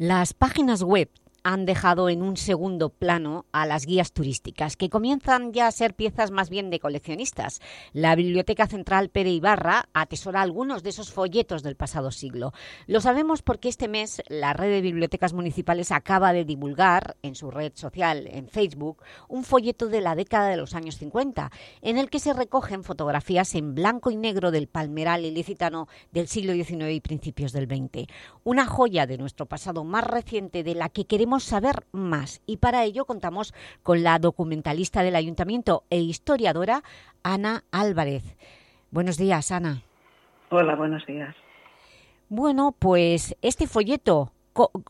Las páginas web han dejado en un segundo plano a las guías turísticas, que comienzan ya a ser piezas más bien de coleccionistas. La Biblioteca Central Pere Ibarra atesora algunos de esos folletos del pasado siglo. Lo sabemos porque este mes la red de bibliotecas municipales acaba de divulgar en su red social, en Facebook, un folleto de la década de los años 50, en el que se recogen fotografías en blanco y negro del palmeral ilicitano del siglo XIX y principios del XX. Una joya de nuestro pasado más reciente de la que queremos saber más y para ello contamos con la documentalista del Ayuntamiento e historiadora Ana Álvarez. Buenos días, Ana. Hola, buenos días. Bueno, pues este folleto,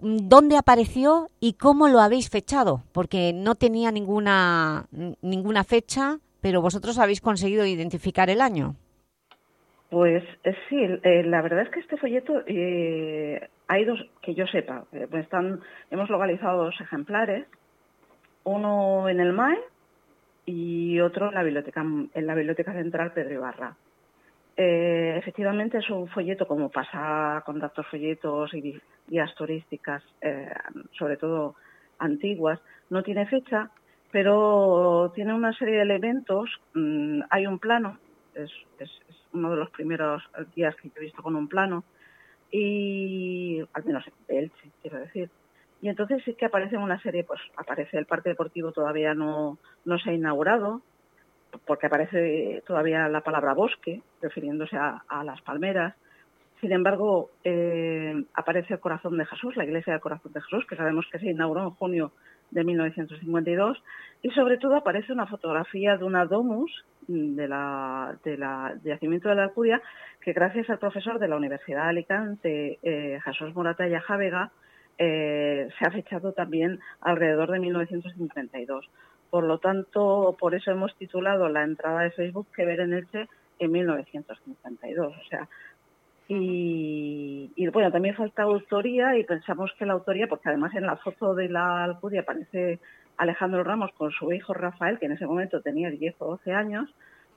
¿dónde apareció y cómo lo habéis fechado? Porque no tenía ninguna, ninguna fecha, pero vosotros habéis conseguido identificar el año. Pues eh, sí, eh, la verdad es que este folleto eh, hay dos que yo sepa. están, hemos localizado dos ejemplares, uno en el MAE y otro en la biblioteca, central Pedro Ibarra. efectivamente es un folleto, como pasa con tantos folletos y guías turísticas, sobre todo antiguas, no tiene fecha, pero tiene una serie de elementos. Mm, hay un plano, es uno de los primeros días que he visto con un plano, y al menos de Elche, quiero decir. Y entonces sí que aparece una serie, pues aparece el parque deportivo todavía no, no se ha inaugurado, porque aparece todavía la palabra bosque, refiriéndose a, las palmeras. Sin embargo, eh, aparece el Corazón de Jesús, la iglesia del Corazón de Jesús, que sabemos que se inauguró en junio de 1952 y sobre todo aparece una fotografía de una domus de la, de la yacimiento de la Alcudia que gracias al profesor de la Universidad de Alicante, eh, Jesús Moratalla Jávega, eh, se ha fechado también alrededor de 1952. Por lo tanto, por eso hemos titulado la entrada de Facebook que ver en Elche en 1952. O sea, y, bueno, también falta autoría y pensamos que la autoría, porque además en la foto de la Alcudia aparece Alejandro Ramos con su hijo Rafael, que en ese momento tenía 10 o 12 años,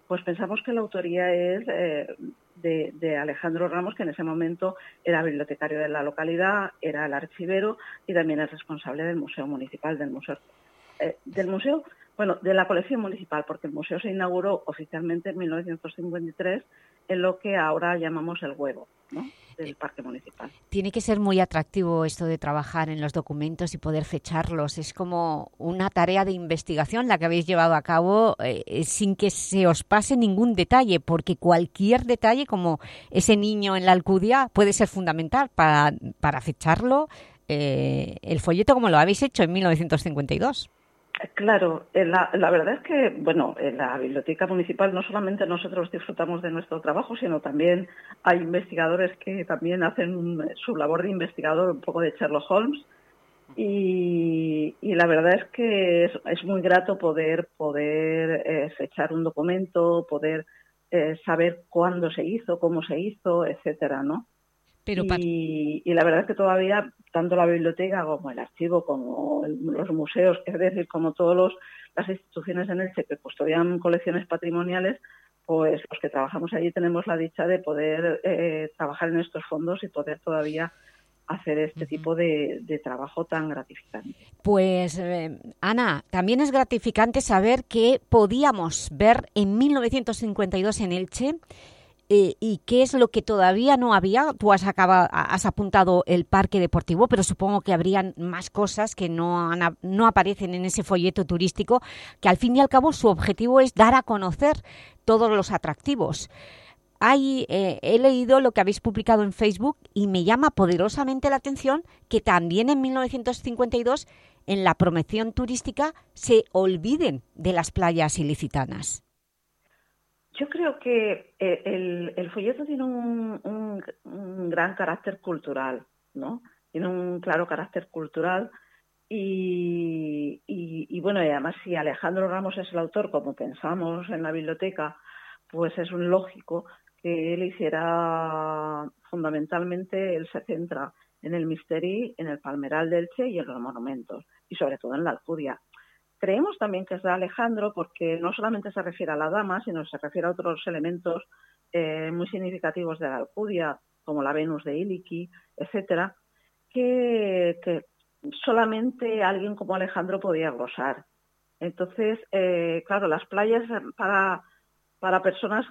pues pensamos que la autoría es eh, de, Alejandro Ramos, que en ese momento era bibliotecario de la localidad, era el archivero y también es responsable del Museo Municipal, del Museo, eh, del museo bueno, de la colección municipal, porque el museo se inauguró oficialmente en 1953 en lo que ahora llamamos el huevo del parque municipal. Tiene que ser muy atractivo esto de trabajar en los documentos y poder fecharlos. Es como una tarea de investigación la que habéis llevado a cabo eh, sin que se os pase ningún detalle, porque cualquier detalle, como ese niño en la Alcudia, puede ser fundamental para, para fecharlo eh, el folleto como lo habéis hecho en 1952. Claro, eh, la, verdad es que, bueno, en la biblioteca municipal no solamente nosotros disfrutamos de nuestro trabajo, sino también hay investigadores que también hacen su labor de investigador, un poco de Sherlock Holmes, y, la verdad es que es, muy grato poder poder eh, fechar un documento, poder eh, saber cuándo se hizo, cómo se hizo, etcétera, ¿no? Y, la verdad es que todavía tanto la biblioteca como el archivo, como los museos, es decir, como todas las instituciones en el que custodian colecciones patrimoniales, pues los que trabajamos allí tenemos la dicha de poder eh, trabajar en estos fondos y poder todavía hacer este tipo de, trabajo tan gratificante. Pues, eh, Ana, también es gratificante saber que podíamos ver en 1952 en Elche eh, ¿Y qué es lo que todavía no había? Tú has, has apuntado el parque deportivo, pero supongo que habrían más cosas que no, no aparecen en ese folleto turístico, que al fin y al cabo su objetivo es dar a conocer todos los atractivos. Hay, eh, he leído lo que habéis publicado en Facebook y me llama poderosamente la atención que también en 1952 en la promoción turística se olviden de las playas ilicitanas. Yo creo que eh, el, folleto tiene un, gran carácter cultural, ¿no? Tiene un claro carácter cultural y, bueno, y además si Alejandro Ramos es el autor, como pensamos en la biblioteca, pues es lógico que él hiciera fundamentalmente, él se centra en el Misteri, en el Palmeral del Che y en los monumentos, y sobre todo en la Alcudia. Creemos también que es de Alejandro porque no solamente se refiere a la dama, sino se refiere a otros elementos eh, muy significativos de la Alcudia, como la Venus de Iliki, etcétera, que, solamente alguien como Alejandro podía gozar. Entonces, eh, claro, las playas para, para personas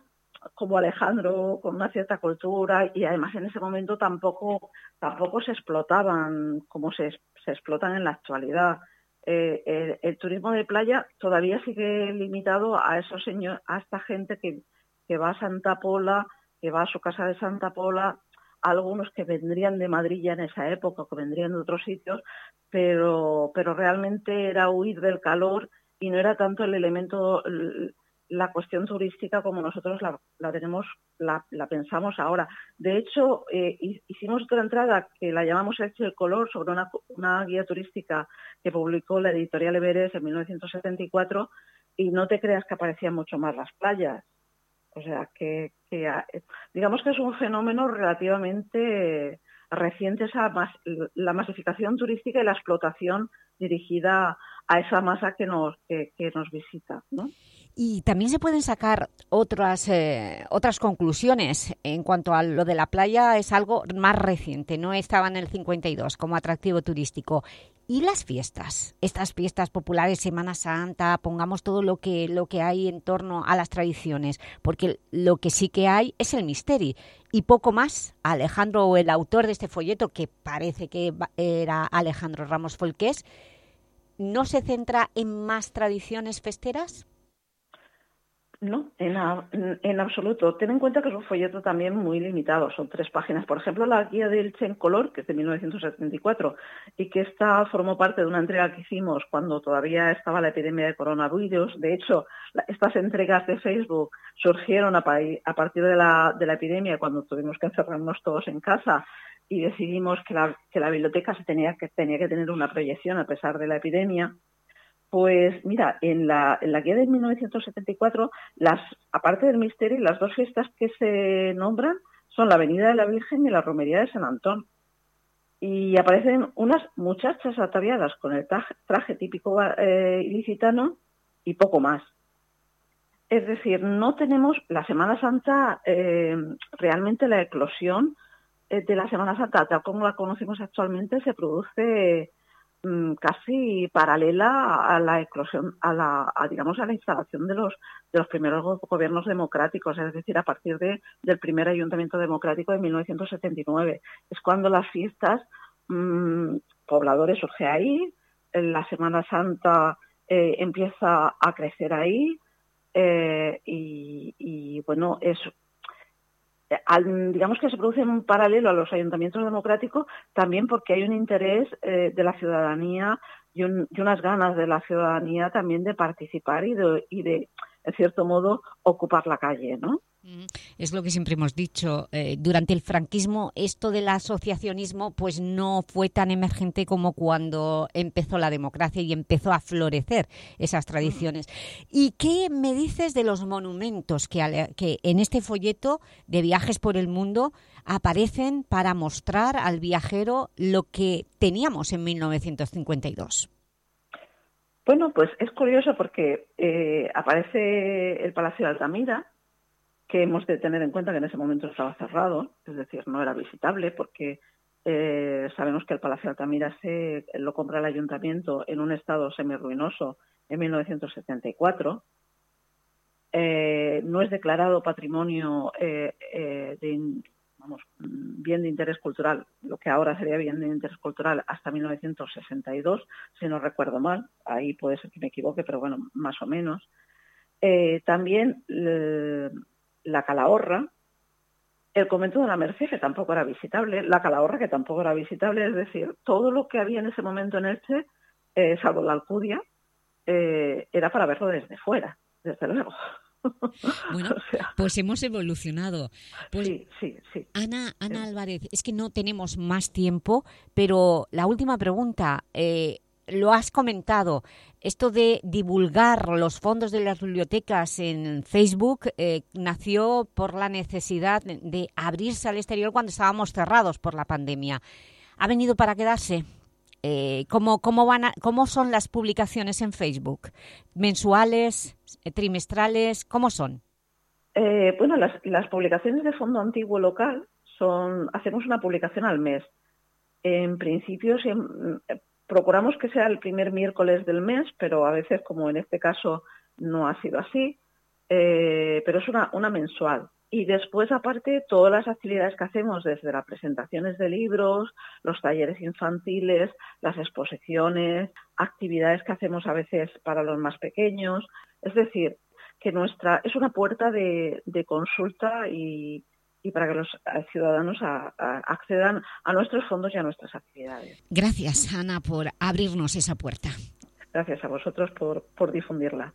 como Alejandro, con una cierta cultura, y además en ese momento tampoco, tampoco se explotaban como se explotan en la actualidad. Eh, el, turismo de playa todavía sigue limitado a esos señores, a esta gente que, que va a Santa Pola, que va a su casa de Santa Pola, algunos que vendrían de Madrid ya en esa época, que vendrían de otros sitios, pero, pero realmente era huir del calor y no era tanto el elemento, la cuestión turística como nosotros la, tenemos, la, pensamos ahora. De hecho, eh, hicimos otra entrada que la llamamos el color sobre una, guía turística que publicó la editorial Everest en 1974 y no te creas que aparecían mucho más las playas. O sea, que, digamos que es un fenómeno relativamente reciente esa la masificación turística y la explotación dirigida a esa masa que nos, que, que nos visita. ¿no? Y también se pueden sacar otras, eh, otras conclusiones en cuanto a lo de la playa, es algo más reciente, no estaba en el 52 como atractivo turístico. ¿Y las fiestas? Estas fiestas populares, Semana Santa, pongamos todo lo que, lo que hay en torno a las tradiciones, porque lo que sí que hay es el misterio. Y poco más, Alejandro, el autor de este folleto, que parece que era Alejandro Ramos Folqués, ¿no se centra en más tradiciones festeras? No, en, absoluto. Ten en cuenta que es un folleto también muy limitado, son tres páginas. Por ejemplo, la guía del Che color, que es de 1974, y que esta formó parte de una entrega que hicimos cuando todavía estaba la epidemia de coronavirus. De hecho, estas entregas de Facebook surgieron a, partir de la, de la epidemia, cuando tuvimos que encerrarnos todos en casa y decidimos que la, biblioteca se tenía que tener una proyección a pesar de la epidemia. Pues mira, en la, en la guía de 1974, las, aparte del misterio, las dos fiestas que se nombran son la Avenida de la Virgen y la Romería de San Antón. Y aparecen unas muchachas ataviadas con el traje, típico eh, ilicitano y poco más. Es decir, no tenemos la Semana Santa, eh, realmente la eclosión eh, de la Semana Santa, tal como la conocemos actualmente, se produce casi paralela a la eclosión, a la, digamos, a la instalación de los, de los primeros gobiernos democráticos, es decir, a partir de, del primer ayuntamiento democrático de 1979. Es cuando las fiestas, mmm, pobladores surge ahí, la Semana Santa eh, empieza a crecer ahí, eh, y, y, bueno, es digamos que se produce un paralelo a los ayuntamientos democráticos también porque hay un interés eh, de la ciudadanía y, unas ganas de la ciudadanía también de participar y de, y de, en cierto modo, ocupar la calle, ¿no? Es lo que siempre hemos dicho. Eh, durante el franquismo esto del asociacionismo pues no fue tan emergente como cuando empezó la democracia y empezó a florecer esas tradiciones. ¿Y qué me dices de los monumentos que, que en este folleto de viajes por el mundo aparecen para mostrar al viajero lo que teníamos en 1952? Bueno, pues es curioso porque eh, aparece el Palacio de Altamira, que hemos de tener en cuenta que en ese momento estaba cerrado, es decir, no era visitable porque eh, sabemos que el Palacio de Altamira se lo compra el ayuntamiento en un estado semi-ruinoso en 1974. Eh, no es declarado patrimonio eh, de, bien de interés cultural, lo que ahora sería bien de interés cultural hasta 1962, si no recuerdo mal, ahí puede ser que me equivoque, pero bueno, más o menos. también la Calahorra, el convento de la Merced, que tampoco era visitable, la Calahorra, que tampoco era visitable, es decir, todo lo que había en ese momento en Elche, eh, salvo la Alcudia, eh, era para verlo desde fuera, desde luego. Bueno, pues hemos evolucionado. Pues, sí, sí, sí. Ana, Ana Álvarez, es que no tenemos más tiempo, pero la última pregunta, eh, lo has comentado, esto de divulgar los fondos de las bibliotecas en Facebook eh, nació por la necesidad de abrirse al exterior cuando estábamos cerrados por la pandemia. ¿Ha venido para quedarse? Eh, ¿cómo, cómo, van ¿Cómo son las publicaciones en Facebook? ¿Mensuales? ¿Trimestrales? ¿Cómo son? Eh, bueno, las, las publicaciones de Fondo Antiguo Local son... Hacemos una publicación al mes En principio procuramos que sea el primer miércoles del mes, pero a veces, como en este caso, no ha sido así, eh, pero es una, una mensual. Y después, aparte, todas las actividades que hacemos, desde las presentaciones de libros, los talleres infantiles, las exposiciones, actividades que hacemos a veces para los más pequeños. Es decir, que nuestra es una puerta de, consulta y, para que los ciudadanos accedan a nuestros fondos y a nuestras actividades. Gracias, Ana, por abrirnos esa puerta. Gracias a vosotros por, por difundirla.